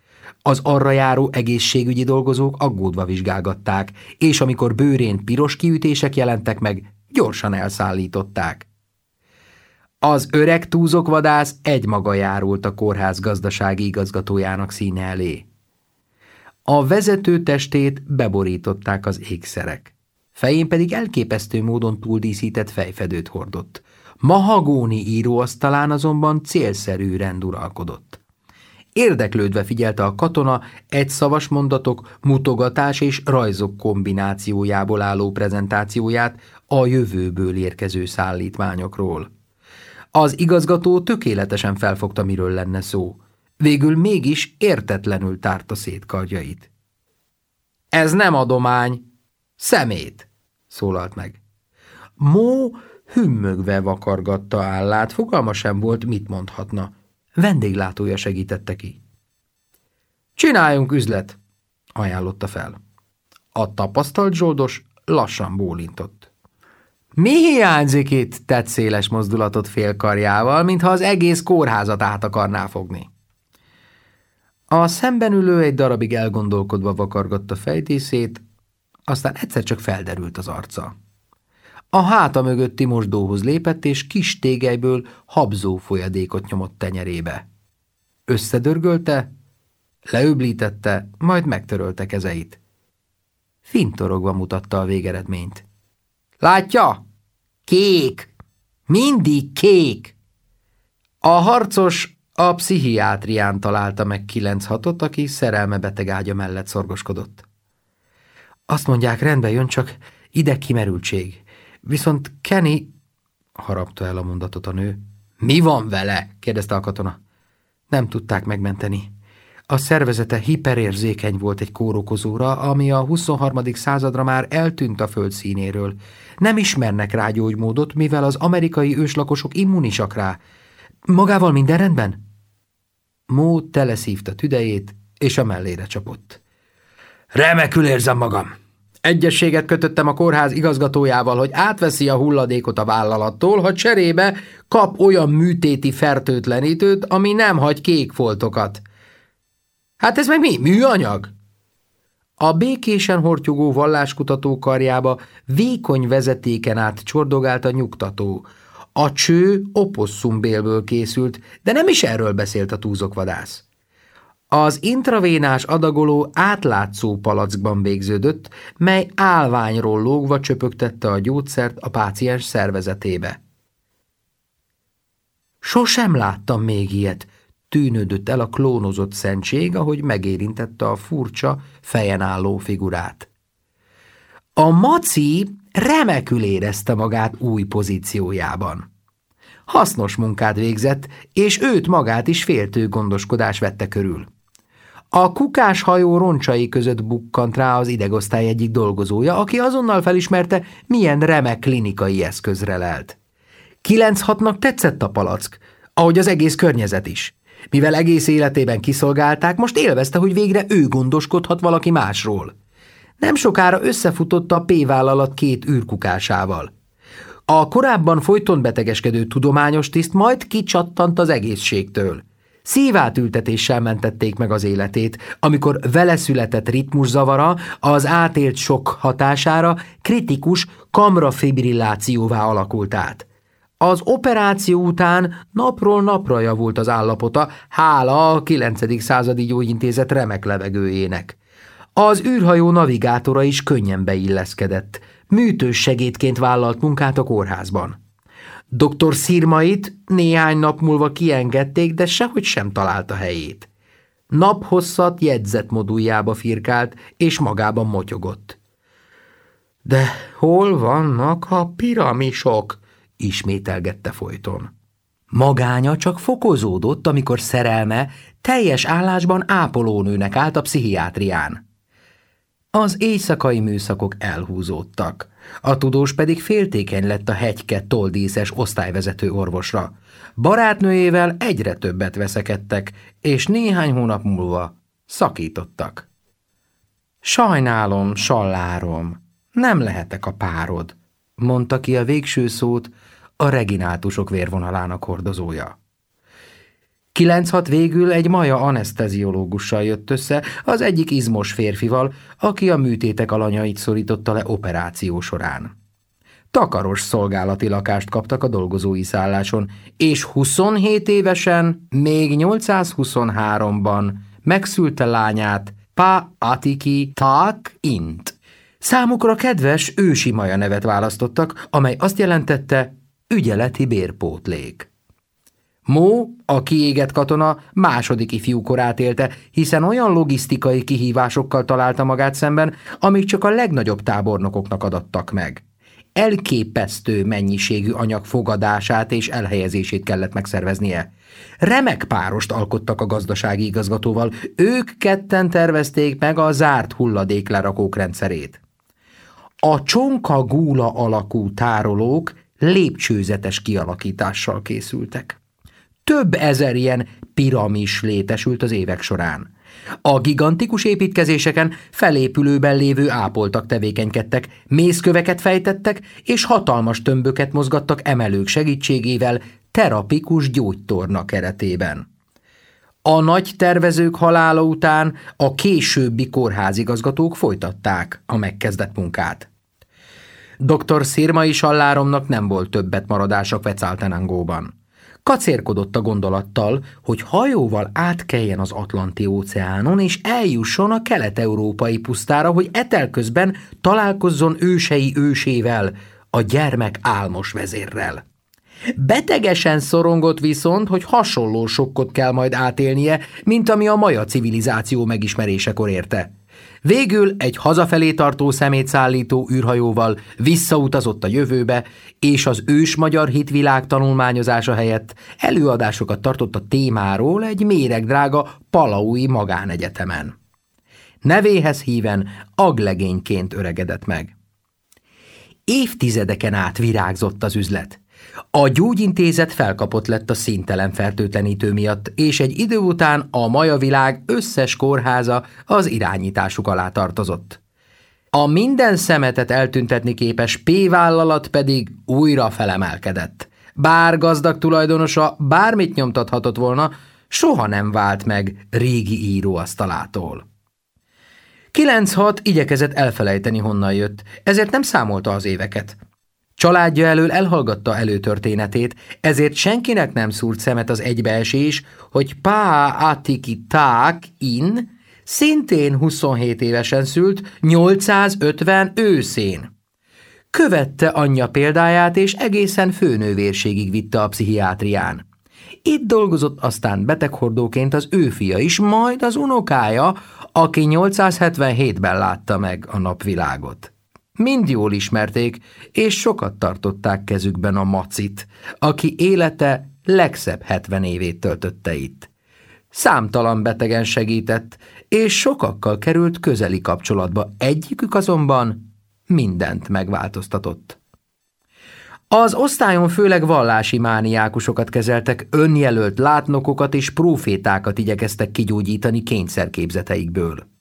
Az arra járó egészségügyi dolgozók aggódva vizsgálgatták, és amikor bőrén piros kiütések jelentek meg, gyorsan elszállították. Az öreg túzokvadász egymaga járult a kórház gazdasági igazgatójának színe elé. A vezető testét beborították az ékszerek. Fején pedig elképesztő módon túldíszített fejfedőt hordott. Mahagóni íróasztalán azonban célszerű rend uralkodott. Érdeklődve figyelte a katona egy szavas mondatok, mutogatás és rajzok kombinációjából álló prezentációját a jövőből érkező szállítmányokról. Az igazgató tökéletesen felfogta, miről lenne szó. Végül mégis értetlenül tárta szét kardjait. Ez nem adomány, szemét, szólalt meg. Mó hümmögve vakargatta állát, fogalma sem volt, mit mondhatna. Vendéglátója segítette ki. Csináljunk üzlet, ajánlotta fel. A tapasztalt zsoldos lassan bólintott. Mi hiányzik itt? tett széles mozdulatot félkarjával, mintha az egész kórházat át akarná fogni. A szemben ülő egy darabig elgondolkodva vakargatta fejtészét, aztán egyszer csak felderült az arca. A háta mögötti mosdóhoz lépett, és kis tégelyből habzó folyadékot nyomott tenyerébe. Összedörgölte, leöblítette, majd megtörölte kezeit. Fintorogva mutatta a végeredményt. Látja? Kék! Mindig kék! A harcos a pszichiátrián találta meg kilenc hatot, aki szerelme beteg ágya mellett szorgoskodott. Azt mondják, rendbe jön, csak ide kimerültség. Viszont Kenny... harapta el a mondatot a nő. Mi van vele? kérdezte a katona. Nem tudták megmenteni. A szervezete hiperérzékeny volt egy kórokozóra, ami a 23. századra már eltűnt a föld színéről. Nem ismernek rá gyógymódot, mivel az amerikai őslakosok immunisak rá. Magával minden rendben? Mó teleszívta tüdejét, és a mellére csapott. Remekül érzem magam! Egyességet kötöttem a kórház igazgatójával, hogy átveszi a hulladékot a vállalattól, ha cserébe kap olyan műtéti fertőtlenítőt, ami nem hagy kék foltokat. Hát ez meg mi? Műanyag? A békésen hortyogó valláskutató karjába vékony vezetéken át csordogált a nyugtató. A cső oposzumbélből készült, de nem is erről beszélt a túzokvadász. Az intravénás adagoló átlátszó palackban végződött, mely állványról lógva csöpögtette a gyógyszert a páciens szervezetébe. Sosem láttam még ilyet, tűnődött el a klónozott szentség, ahogy megérintette a furcsa, fejen álló figurát. A maci remekül érezte magát új pozíciójában. Hasznos munkát végzett, és őt magát is féltő gondoskodás vette körül. A kukás hajó roncsai között bukkant rá az idegosztály egyik dolgozója, aki azonnal felismerte, milyen remek klinikai eszközre lelt. Kilenc hatnak tetszett a palack, ahogy az egész környezet is. Mivel egész életében kiszolgálták, most élvezte, hogy végre ő gondoskodhat valaki másról. Nem sokára összefutott a P-vállalat két űrkukásával. A korábban folyton betegeskedő tudományos tiszt majd kicsattant az egészségtől – Szívátültetéssel mentették meg az életét, amikor vele született ritmuszavara az átélt sok hatására kritikus kamrafibrillációvá alakult át. Az operáció után napról napra javult az állapota, hála a 9. századi gyógyintézet remek levegőjének. Az űrhajó navigátora is könnyen beilleszkedett, műtős segédként vállalt munkát a kórházban. Dr. Szirmait néhány nap múlva kiengedték, de sehogy sem találta helyét. Naphosszat jegyzetmoduljába firkált, és magában motyogott. De hol vannak a piramisok? ismételgette folyton. Magánya csak fokozódott, amikor szerelme teljes állásban ápolónőnek állt a pszichiátrián. Az éjszakai műszakok elhúzódtak. A tudós pedig féltékeny lett a hegyke toldíszes osztályvezető orvosra. Barátnőjével egyre többet veszekedtek, és néhány hónap múlva szakítottak. Sajnálom, sallárom, nem lehetek a párod, mondta ki a végső szót a reginátusok vérvonalának hordozója. Kilenc végül egy maja anesteziológussal jött össze, az egyik izmos férfival, aki a műtétek alanyait szorította le operáció során. Takaros szolgálati lakást kaptak a dolgozói szálláson, és 27 évesen, még 823-ban megszülte lányát Pa Atiki Tak Int. Számukra kedves ősi maja nevet választottak, amely azt jelentette ügyeleti bérpótlék. Mó, a kiégett katona második ifjúkorát élte, hiszen olyan logisztikai kihívásokkal találta magát szemben, amik csak a legnagyobb tábornokoknak adattak meg. Elképesztő mennyiségű anyag fogadását és elhelyezését kellett megszerveznie. Remek párost alkottak a gazdasági igazgatóval, ők ketten tervezték meg a zárt hulladéklerakók rendszerét. A csonka gúla alakú tárolók lépcsőzetes kialakítással készültek. Több ezer ilyen piramis létesült az évek során. A gigantikus építkezéseken felépülőben lévő ápoltak tevékenykedtek, mészköveket fejtettek és hatalmas tömböket mozgattak emelők segítségével terapikus gyógytorna keretében. A nagy tervezők halála után a későbbi kórházigazgatók folytatták a megkezdett munkát. Dr. Szirmai Salláromnak nem volt többet maradás a Quetzaltenangóban. Kacérkodott a gondolattal, hogy hajóval átkeljen az Atlanti óceánon, és eljusson a kelet-európai pusztára, hogy etelközben találkozzon ősei ősével, a gyermek álmos vezérrel. Betegesen szorongott viszont, hogy hasonló sokkot kell majd átélnie, mint ami a maja civilizáció megismerésekor érte. Végül egy hazafelé tartó szemétszállító űrhajóval visszautazott a jövőbe, és az ős magyar hitvilág tanulmányozása helyett előadásokat tartott a témáról egy méregdrága palaui magánegyetemen. Nevéhez híven aglegényként öregedett meg. Évtizedeken át virágzott az üzlet. A gyógyintézet felkapott lett a szintelen fertőtlenítő miatt, és egy idő után a maja világ összes kórháza az irányításuk alá tartozott. A minden szemetet eltüntetni képes P-vállalat pedig újra felemelkedett. Bár gazdag tulajdonosa bármit nyomtathatott volna, soha nem vált meg régi íróasztalától. 9-6 igyekezett elfelejteni, honnan jött, ezért nem számolta az éveket. Családja elől elhallgatta előtörténetét, ezért senkinek nem szúrt szemet az egybeesés, hogy Pá Atiki Ták In szintén 27 évesen szült, 850 őszén. Követte anyja példáját, és egészen főnővérségig vitte a pszichiátrián. Itt dolgozott aztán beteghordóként az ő fia is, majd az unokája, aki 877-ben látta meg a napvilágot. Mind jól ismerték, és sokat tartották kezükben a macit, aki élete legszebb hetven évét töltötte itt. Számtalan betegen segített, és sokakkal került közeli kapcsolatba, egyikük azonban mindent megváltoztatott. Az osztályon főleg vallási mániákusokat kezeltek, önjelölt látnokokat és profétákat igyekeztek kigyógyítani kényszerképzeteikből.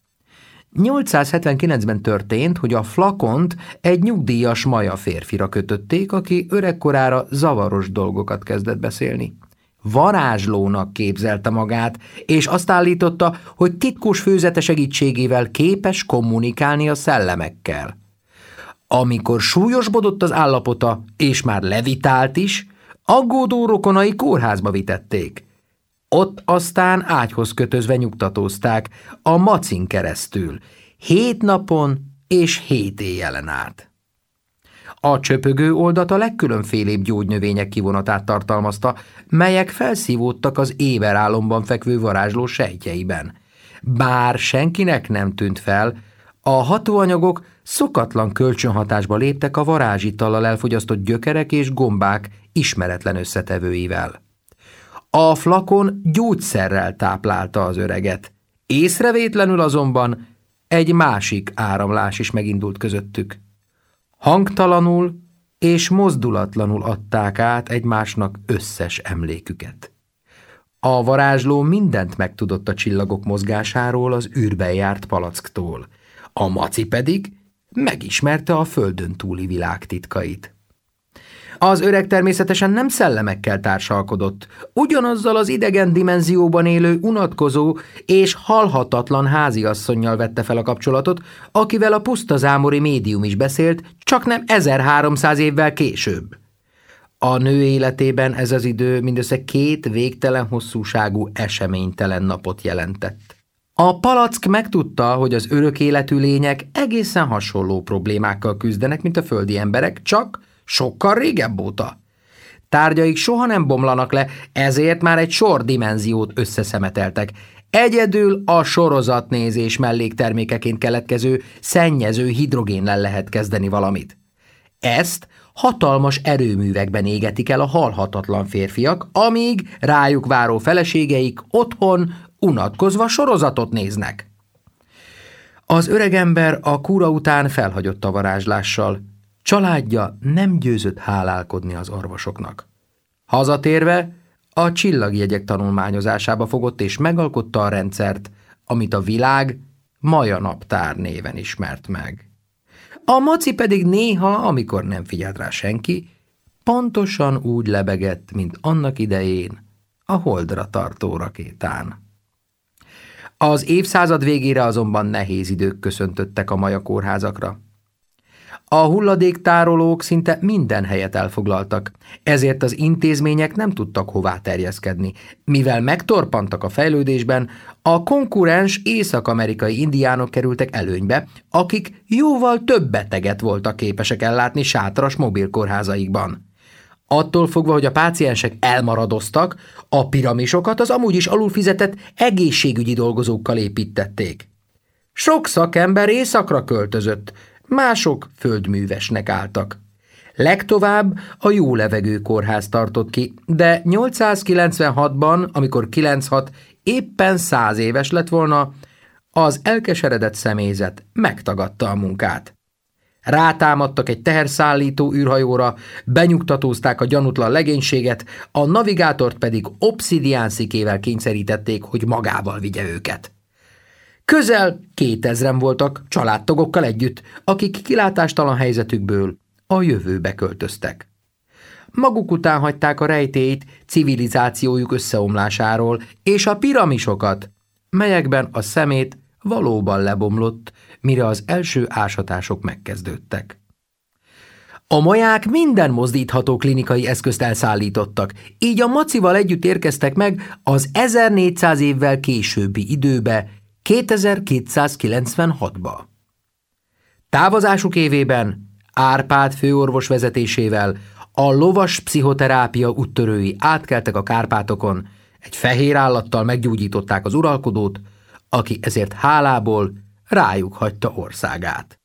879-ben történt, hogy a flakont egy nyugdíjas maja férfira kötötték, aki öregkorára zavaros dolgokat kezdett beszélni. Varázslónak képzelte magát, és azt állította, hogy titkos főzete segítségével képes kommunikálni a szellemekkel. Amikor súlyosbodott az állapota, és már levitált is, aggódó rokonai kórházba vitették – ott aztán ágyhoz kötözve nyugtatózták, a macin keresztül, hét napon és hét éjjelen át. A csöpögő oldat a legkülönfélébb gyógynövények kivonatát tartalmazta, melyek felszívódtak az éberálomban fekvő varázsló sejtjeiben. Bár senkinek nem tűnt fel, a hatóanyagok szokatlan kölcsönhatásba léptek a varázsitallal elfogyasztott gyökerek és gombák ismeretlen összetevőivel. A flakon gyógyszerrel táplálta az öreget. Észrevétlenül azonban egy másik áramlás is megindult közöttük. Hangtalanul és mozdulatlanul adták át egymásnak összes emléküket. A varázsló mindent megtudott a csillagok mozgásáról az űrben járt palacktól, a maci pedig megismerte a földön túli világ titkait. Az öreg természetesen nem szellemekkel társalkodott, ugyanazzal az idegen dimenzióban élő unatkozó és halhatatlan háziasszonynal vette fel a kapcsolatot, akivel a pusztazámori médium is beszélt, csak nem 1300 évvel később. A nő életében ez az idő mindössze két végtelen hosszúságú eseménytelen napot jelentett. A palack megtudta, hogy az örök életű lények egészen hasonló problémákkal küzdenek, mint a földi emberek, csak Sokkal régebb óta. Tárgyaik soha nem bomlanak le, ezért már egy sor dimenziót összeszemeteltek. Egyedül a sorozatnézés melléktermékeként keletkező, szennyező hidrogénnel lehet kezdeni valamit. Ezt hatalmas erőművekben égetik el a halhatatlan férfiak, amíg rájuk váró feleségeik otthon unatkozva sorozatot néznek. Az öregember a kúra után felhagyott a varázslással. Családja nem győzött hálálkodni az orvosoknak. Hazatérve a csillagjegyek tanulmányozásába fogott és megalkotta a rendszert, amit a világ Maja naptár néven ismert meg. A maci pedig néha, amikor nem figyelt rá senki, pontosan úgy lebegett, mint annak idején a holdra tartó rakétán. Az évszázad végére azonban nehéz idők köszöntöttek a maja kórházakra. A hulladéktárolók szinte minden helyet elfoglaltak, ezért az intézmények nem tudtak hová terjeszkedni. Mivel megtorpantak a fejlődésben, a konkurens észak-amerikai indiánok kerültek előnybe, akik jóval több beteget voltak képesek ellátni sátras mobilkórházaikban. Attól fogva, hogy a páciensek elmaradoztak, a piramisokat az amúgy is alulfizetett egészségügyi dolgozókkal építették. Sok szakember északra költözött, mások földművesnek álltak. Legtovább a jó levegő kórház tartott ki, de 896-ban, amikor 96 éppen száz éves lett volna, az elkeseredett személyzet megtagadta a munkát. Rátámadtak egy teherszállító űrhajóra, benyugtatózták a gyanútlan legénységet, a navigátort pedig obszidián szikével kényszerítették, hogy magával vigye őket. Közel kétezren voltak családtagokkal együtt, akik kilátástalan helyzetükből a jövőbe költöztek. Maguk után hagyták a rejtélyt civilizációjuk összeomlásáról és a piramisokat, melyekben a szemét valóban lebomlott, mire az első ásatások megkezdődtek. A maják minden mozdítható klinikai eszközt elszállítottak, így a macival együtt érkeztek meg az 1400 évvel későbbi időbe, 2296-ba. Távozásuk évében Árpád főorvos vezetésével a lovas pszichoterápia úttörői átkeltek a Kárpátokon, egy fehér állattal meggyógyították az uralkodót, aki ezért hálából rájuk hagyta országát.